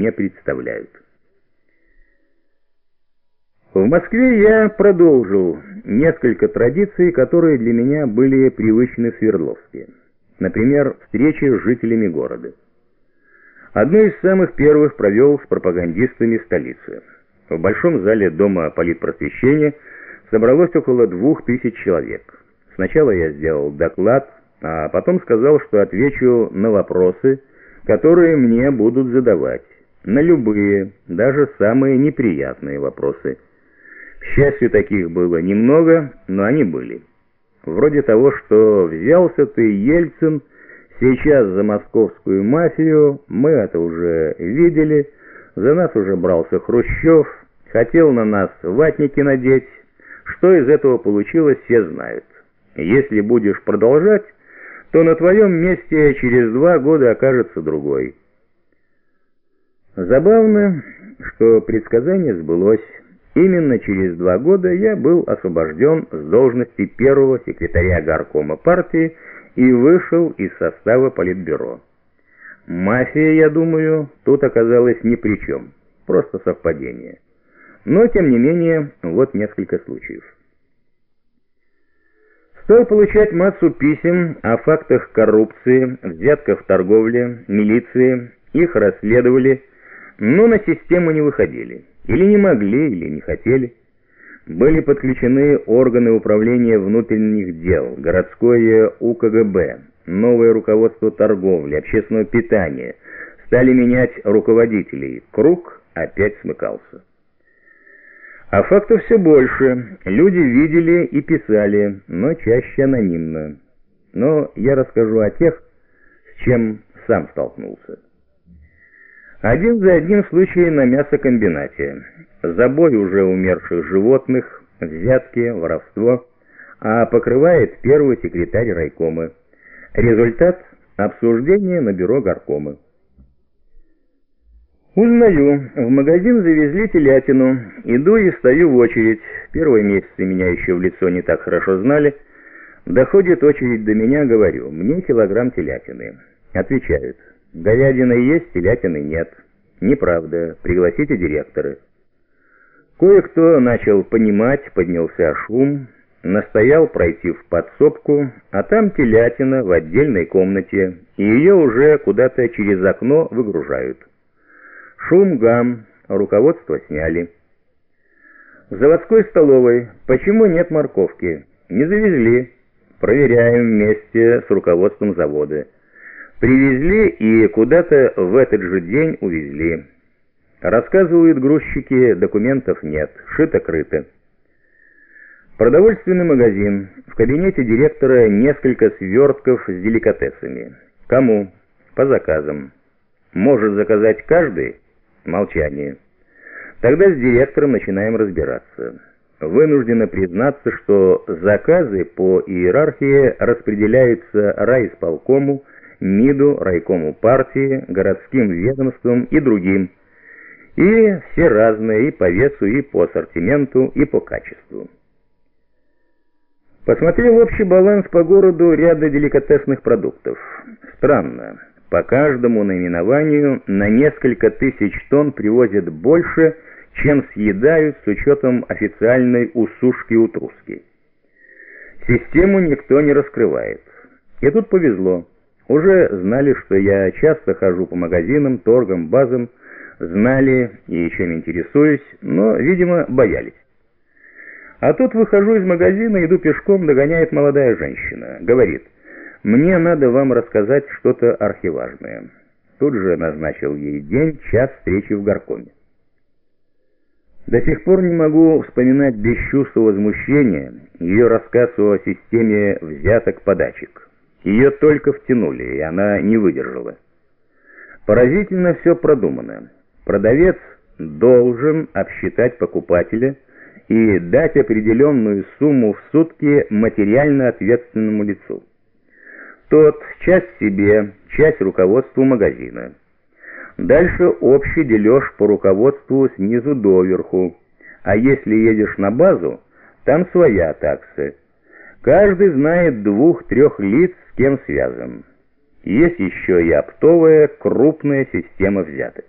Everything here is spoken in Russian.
не представляют. В Москве я продолжил несколько традиций, которые для меня были привычны в Свердловске. Например, встречи с жителями города. Одну из самых первых провел с пропагандистами столицы. В большом зале Дома политпросвещения собралось около двух тысяч человек. Сначала я сделал доклад, а потом сказал, что отвечу на вопросы, которые мне будут задавать. На любые, даже самые неприятные вопросы. К счастью, таких было немного, но они были. Вроде того, что взялся ты, Ельцин, сейчас за московскую мафию, мы это уже видели, за нас уже брался Хрущев, хотел на нас ватники надеть. Что из этого получилось, все знают. Если будешь продолжать, то на твоем месте через два года окажется другой. Забавно, что предсказание сбылось. Именно через два года я был освобожден с должности первого секретаря горкома партии и вышел из состава политбюро. Мафия, я думаю, тут оказалась ни при чем, просто совпадение. Но, тем не менее, вот несколько случаев. Стал получать массу писем о фактах коррупции, взятках в торговле, милиции, их расследовали, но на систему не выходили. Или не могли, или не хотели. Были подключены органы управления внутренних дел, городское УКГБ, новое руководство торговли, общественного питания. Стали менять руководителей. Круг опять смыкался. А фактов все больше. Люди видели и писали, но чаще анонимно. Но я расскажу о тех, с чем сам столкнулся. Один за одним случаи на мясокомбинате. Забой уже умерших животных, взятки, воровство, а покрывает первый секретарь райкома. Результат – обсуждение на бюро горкома. Узнаю, в магазин завезли телятину, иду и стою в очередь. Первые месяцы меня еще в лицо не так хорошо знали. Доходит очередь до меня, говорю, мне килограмм телятины. Отвечают, Говядины есть, телятины нет. Неправда. Пригласите директора. Кое-кто начал понимать, поднялся шум, настоял пройти в подсобку, а там телятина в отдельной комнате, и ее уже куда-то через окно выгружают. Шум, гам, руководство сняли. В заводской столовой почему нет морковки? Не завезли. Проверяем вместе с руководством завода. Привезли и куда-то в этот же день увезли. Рассказывают грузчики, документов нет, шито-крыто. Продовольственный магазин. В кабинете директора несколько свертков с деликатесами. Кому? По заказам. Может заказать каждый? Молчание. Тогда с директором начинаем разбираться. Вынуждена признаться, что заказы по иерархии распределяются райисполкому, МИДу, райкому партии, городским ведомствам и другим. И все разные и по весу, и по ассортименту, и по качеству. Посмотрел общий баланс по городу ряда деликатесных продуктов. Странно. По каждому наименованию на несколько тысяч тонн привозят больше, чем съедают с учетом официальной усушки утруски. Систему никто не раскрывает. И тут повезло. Уже знали, что я часто хожу по магазинам, торгам, базам, знали и чем интересуюсь, но, видимо, боялись. А тут выхожу из магазина, иду пешком, догоняет молодая женщина. Говорит, мне надо вам рассказать что-то архиважное. Тут же назначил ей день, час встречи в горкоме. До сих пор не могу вспоминать без чувства возмущения ее рассказ о системе взяток-подачек. Ее только втянули, и она не выдержала. Поразительно все продумано. Продавец должен обсчитать покупателя и дать определенную сумму в сутки материально ответственному лицу. Тот часть себе, часть руководству магазина. Дальше общий дележ по руководству снизу доверху. А если едешь на базу, там своя такса. Каждый знает двух-трех лиц, с кем связан. Есть еще и оптовая крупная система взяток.